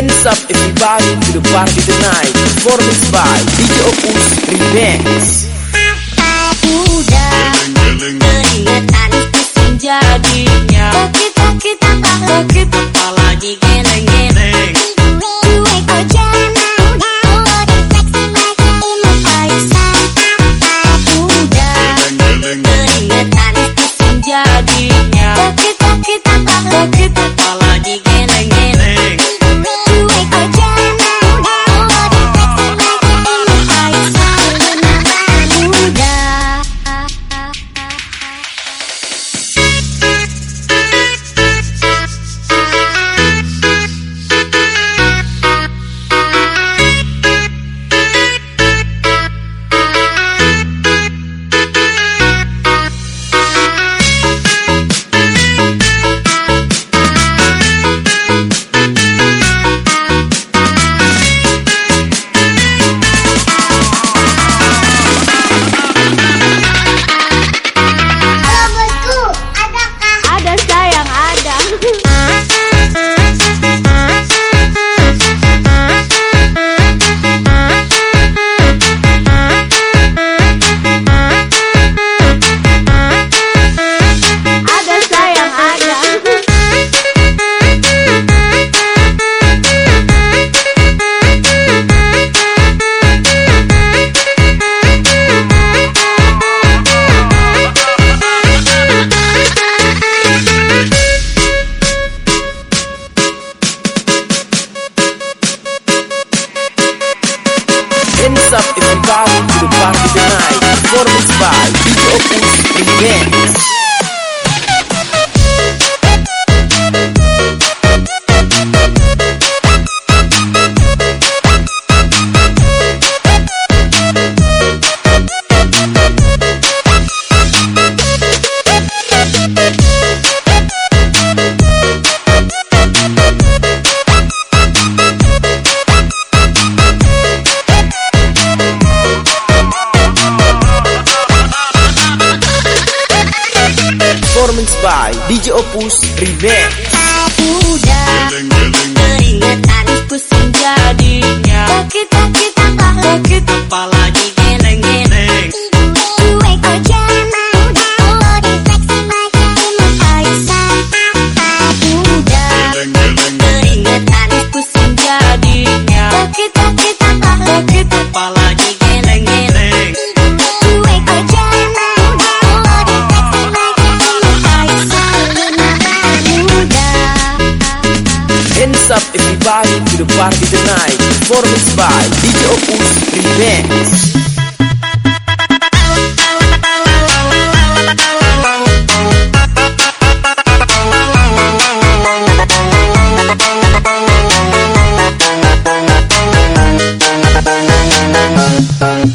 Hands up everybody to the party tonight. Performance by DJ Opus Remix. Udah keringetan pusing jadinya Oke-oke tambah oke Apalagi geleng-geleng up everybody to the party tonight Performance by DJ Opus Remix Performance DJ Opus Remix Udah keringetan pusing jadinya. Oke-oke tambah oke Party The Night Performance by DJ Opus Remix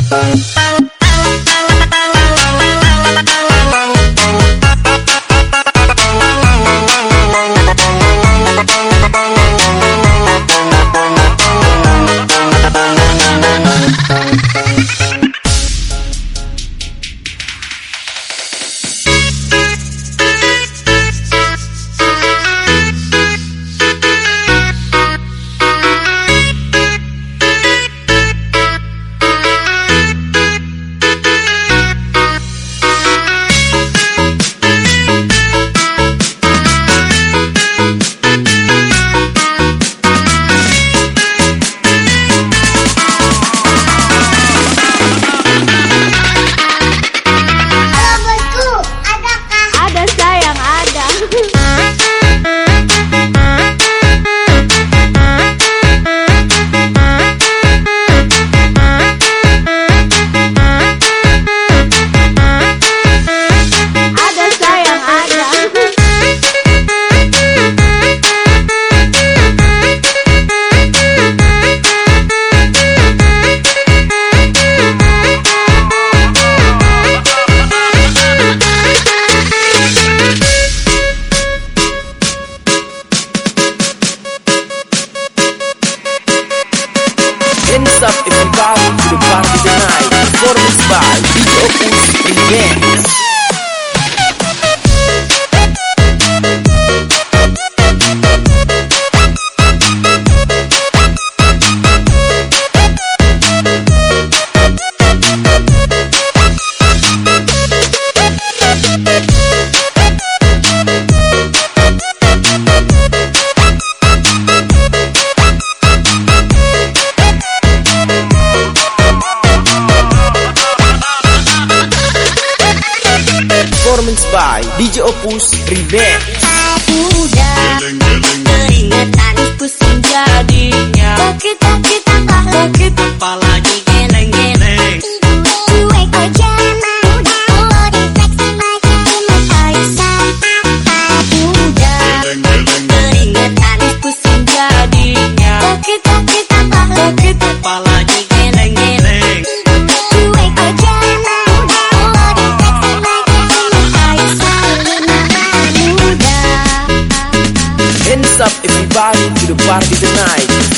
Bye. Hands up if you bow to the party tonight. Performance by DJ Opus in Dance. performance by DJ Opus Remix. Udah keringetan pusing jadinya Sakit-sakit tambah lagi tambah lagi